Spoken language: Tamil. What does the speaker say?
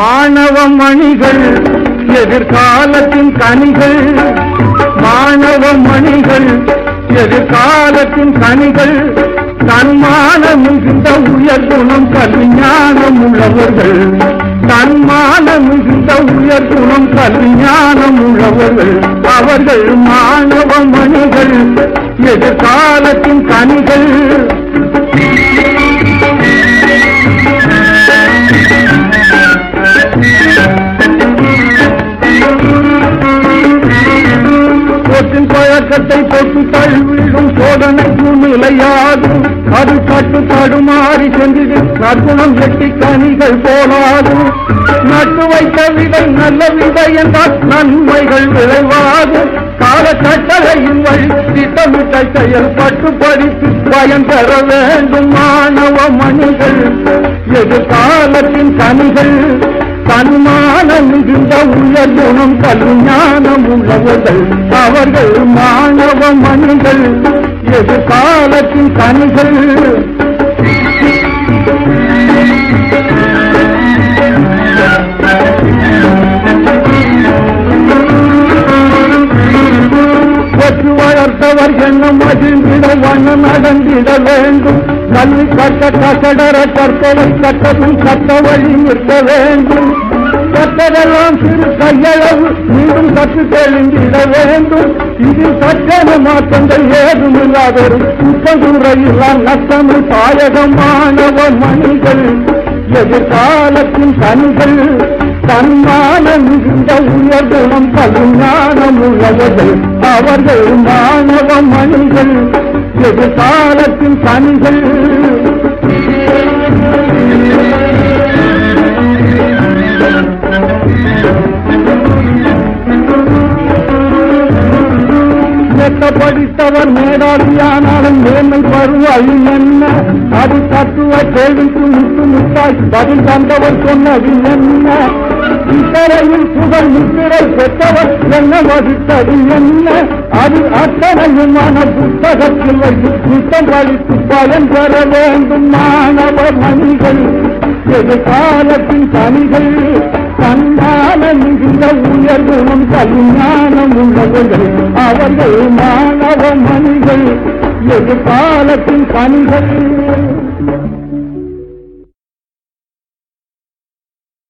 மாணவ மணிகள் எதிர்காலத்தின் கனிகள். மாணவ மணிகள் எதிர்காலத்தின் கனிகள். தன்மானம் மிகுந்த உயர் குணம் கல்விஞானம் உள்ளவர்கள். தன்மானம் மிகுந்த உயர் குணம் கல்விஞானம் உள்ளவர்கள். அவர்கள் மாணவ மணிகள் எதிர்காலத்தின் கனிகள். பழக்கத்தை போட்டு தழுவிடும் சோதனைக்கு நிலையாகும் அது கட்டு தடுமாறி சென்றிடு நற்குணம் வெட்டி கனிகள் போலாகும் நட்டு வைத்த விதை நல்ல விதை என்றால் நன்மைகள் விளைவாகும் கால கட்டளையின் வழி திட்டமிட்ட செயல் படித்து பயன் பெற வேண்டும் மாணவ மணிகள். எதிர்காலத்தின் கனிகள். தன்மானம் மிகுந்த உயர் குணம் கல்ஞானம் உள்ளவர்கள். அவர்கள் மாணவ மணிகள் எதிர்காலத்தின் கனிகள்? வளர்த்தவர் என்ன மகிழ்ந்திட வண்ணம் நடந்திட வேண்டும். கல்வி கட்ட கசடர கற்பனை கட்டதும் கட்ட வழி நிற்க வேண்டும். கட்டதெல்லாம் சிறு கையளவு மீண்டும் கற்று தெளிந்திட வேண்டும். இதில் சற்றன மாற்றங்கள் ஏதும் இல்லாதொரு குற்றங்குறையில்லாம் நஷ்டமில் தாயகமானவ மணிகள். எதிர்காலத்தின் கண்கள் தன்மான மிகுந்த உயர் குணம் கல்ஞானம் உள்ளவர்கள் அவர்கள் மாணவ மணிகள். எதிர்காலத்தின் கனிகள் எட்ட படித்தவர் மேடாளியானாலும் மேன்மை பருவ அழிமன் பாடி காட்டுவ கேள்விக்கு முத்து முத்தாய் பதில் தந்தவர் சொன்னது என்ன? இத்தரையில் சுகர் முத்திரை பெற்றவர் என்ன வகித்தது என்ன? அது அத்தனையுமான புத்தகத்தில் வைத்து புத்தம் படித்து பயன் பெற வேண்டும் மாணவ மணிகள். எதிர்காலத்தின் பணிகள்? கண்ணான மிகுந்த உயர்வுகளும் குணம் கல்ஞானம் உள்ளவர்கள் அவர்கள் மாணவ மணிகள். எதிர்காலத்தின் கனிகள்